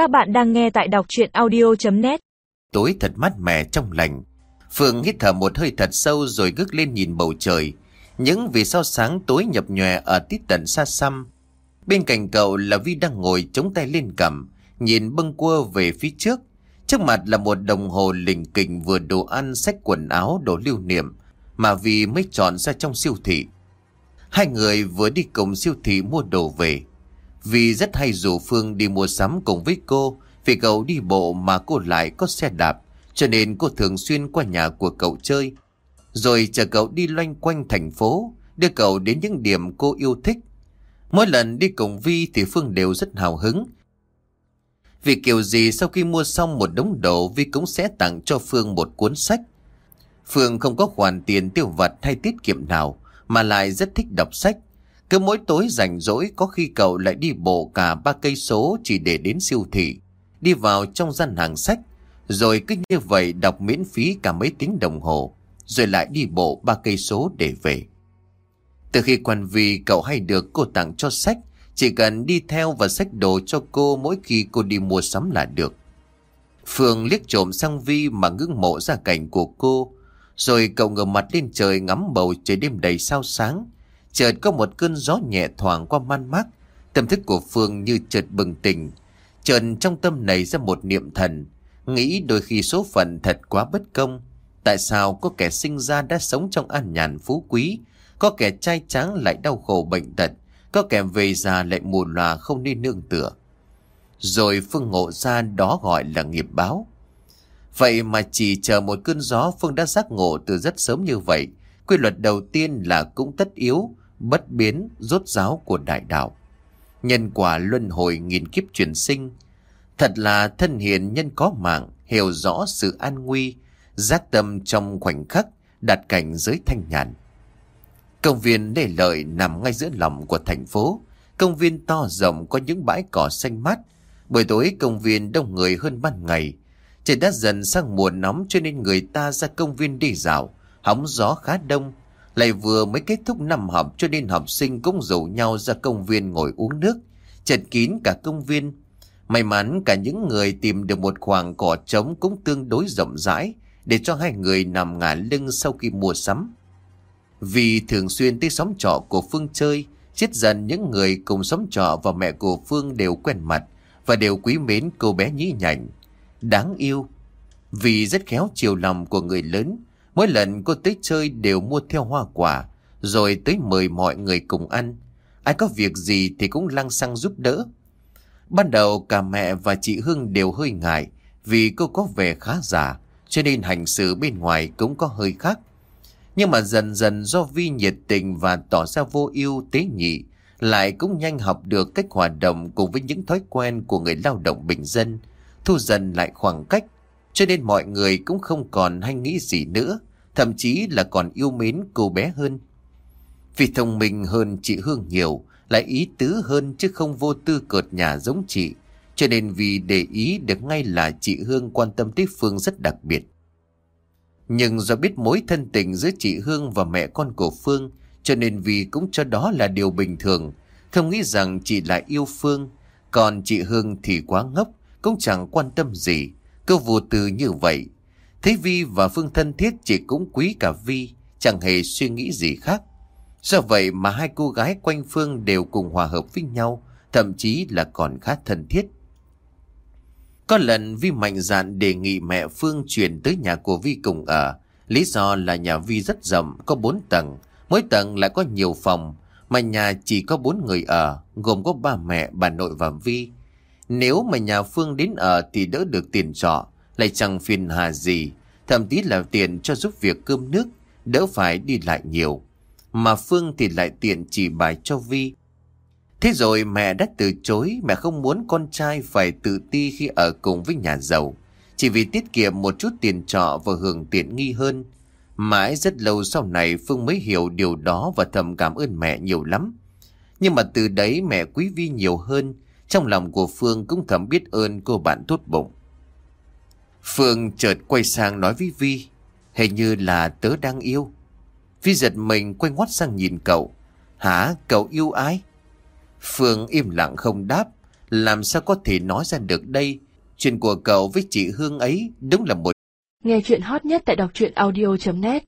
Các bạn đang nghe tại đọc chuyện audio.net Tối thật mát mẻ trong lành. Phượng hít thở một hơi thật sâu rồi ngước lên nhìn bầu trời. Những vì sao sáng tối nhập nhòe ở tít tận xa xăm. Bên cạnh cậu là Vi đang ngồi chống tay lên cầm, nhìn bâng quơ về phía trước. Trước mặt là một đồng hồ lình kình vừa đồ ăn, sách quần áo, đồ lưu niệm mà Vi mới chọn ra trong siêu thị. Hai người vừa đi cùng siêu thị mua đồ về. Vì rất hay rủ Phương đi mua sắm cùng với cô, Vì cậu đi bộ mà cô lại có xe đạp, Cho nên cô thường xuyên qua nhà của cậu chơi. Rồi chờ cậu đi loanh quanh thành phố, Đưa cậu đến những điểm cô yêu thích. Mỗi lần đi cùng Vi thì Phương đều rất hào hứng. Vì kiểu gì sau khi mua xong một đống đồ, Vi cũng sẽ tặng cho Phương một cuốn sách. Phương không có khoản tiền tiêu vặt hay tiết kiệm nào, Mà lại rất thích đọc sách cứ mỗi tối rảnh rỗi có khi cậu lại đi bộ cả ba cây số chỉ để đến siêu thị, đi vào trong gian hàng sách, rồi cứ như vậy đọc miễn phí cả mấy tiếng đồng hồ, rồi lại đi bộ ba cây số để về. Từ khi quan vi cậu hay được cô tặng cho sách, chỉ cần đi theo và sách đồ cho cô mỗi khi cô đi mua sắm là được. Phương liếc trộm sang Vi mà ngưỡng mộ ra cảnh của cô, rồi cậu ngửa mặt lên trời ngắm bầu trời đêm đầy sao sáng, Chợt có một cơn gió nhẹ thoảng qua man mác. Tâm thức của Phương như chợt bừng tỉnh. Chợt trong tâm nảy ra một niệm thần. Nghĩ đôi khi số phận thật quá bất công. Tại sao có kẻ sinh ra đã sống trong an nhàn phú quý? Có kẻ trai tráng lại đau khổ bệnh tật. Có kẻ về già lại mù lòa không nên nương tựa. Rồi Phương ngộ ra đó gọi là nghiệp báo. Vậy mà chỉ chờ một cơn gió, Phương đã giác ngộ từ rất sớm như vậy. Quy luật đầu tiên là cũng tất yếu bất biến, rốt ráo của đại đạo. Nhân quả luân hồi nghìn kiếp chuyển sinh. Thật là thân hiền nhân có mạng, hiểu rõ sự an nguy, giác tâm trong khoảnh khắc, đạt cảnh giới thanh nhàn. Công viên Lê Lợi nằm ngay giữa lòng của thành phố. Công viên to rộng có những bãi cỏ xanh mát. Buổi tối công viên đông người hơn ban ngày. Trời đã dần sang mùa nóng cho nên người ta ra công viên đi dạo. Hóng gió khá đông, lại vừa mới kết thúc năm học cho nên học sinh cũng rủ nhau ra công viên ngồi uống nước, chật kín cả công viên. May mắn cả những người tìm được một khoảng cỏ trống cũng tương đối rộng rãi để cho hai người nằm ngả lưng sau khi mua sắm. Vì thường xuyên tới xóm trọ của Phương chơi, chết dần những người cùng xóm trọ và mẹ của Phương đều quen mặt và đều quý mến cô bé nhí nhảnh. Đáng yêu. Vì rất khéo chiều lòng của người lớn, Mỗi lần cô tới chơi đều mua theo hoa quả, rồi tới mời mọi người cùng ăn. Ai có việc gì thì cũng lăng xăng giúp đỡ. Ban đầu cả mẹ và chị Hương đều hơi ngại vì cô có vẻ khá giả, cho nên hành xử bên ngoài cũng có hơi khác. Nhưng mà dần dần do Vi nhiệt tình và tỏ ra vô ưu tế nhị, lại cũng nhanh học được cách hoạt động cùng với những thói quen của người lao động bình dân, thu dần lại khoảng cách, cho nên mọi người cũng không còn hay nghĩ gì nữa thậm chí là còn yêu mến cô bé hơn. Vì thông minh hơn chị Hương nhiều, lại ý tứ hơn chứ không vô tư cợt nhà giống chị, cho nên vì để ý được ngay là chị Hương quan tâm tới Phương rất đặc biệt. Nhưng do biết mối thân tình giữa chị Hương và mẹ con của Phương, cho nên vì cũng cho đó là điều bình thường, không nghĩ rằng chị lại yêu Phương, còn chị Hương thì quá ngốc, cũng chẳng quan tâm gì, cứ vô tư như vậy, Thấy Vi và Phương thân thiết chỉ cũng quý cả Vi, chẳng hề suy nghĩ gì khác. Do vậy mà hai cô gái quanh Phương đều cùng hòa hợp với nhau, thậm chí là còn khá thân thiết. Có lần Vi mạnh dạn đề nghị mẹ Phương chuyển tới nhà của Vi cùng ở. Lý do là nhà Vi rất rộng, có bốn tầng, mỗi tầng lại có nhiều phòng, mà nhà chỉ có bốn người ở, gồm có ba mẹ, bà nội và Vi. Nếu mà nhà Phương đến ở thì đỡ được tiền trọ, lại chẳng phiền hà gì, thậm chí là tiền cho giúp việc cơm nước, đỡ phải đi lại nhiều. Mà Phương thì lại tiện chỉ bài cho Vi. Thế rồi mẹ đã từ chối, mẹ không muốn con trai phải tự ti khi ở cùng với nhà giàu, chỉ vì tiết kiệm một chút tiền trọ và hưởng tiện nghi hơn. Mãi rất lâu sau này Phương mới hiểu điều đó và thầm cảm ơn mẹ nhiều lắm. Nhưng mà từ đấy mẹ quý Vi nhiều hơn, trong lòng của Phương cũng thầm biết ơn cô bạn tốt bụng. Phương chợt quay sang nói với Vi, hình như là tớ đang yêu. Vi giật mình quay ngoắt sang nhìn cậu. Hả, cậu yêu ai? Phương im lặng không đáp, Làm sao có thể nói ra được đây Chuyện của cậu với chị Hương ấy Đúng là một Nghe chuyện hot nhất tại đọc truyện audio.net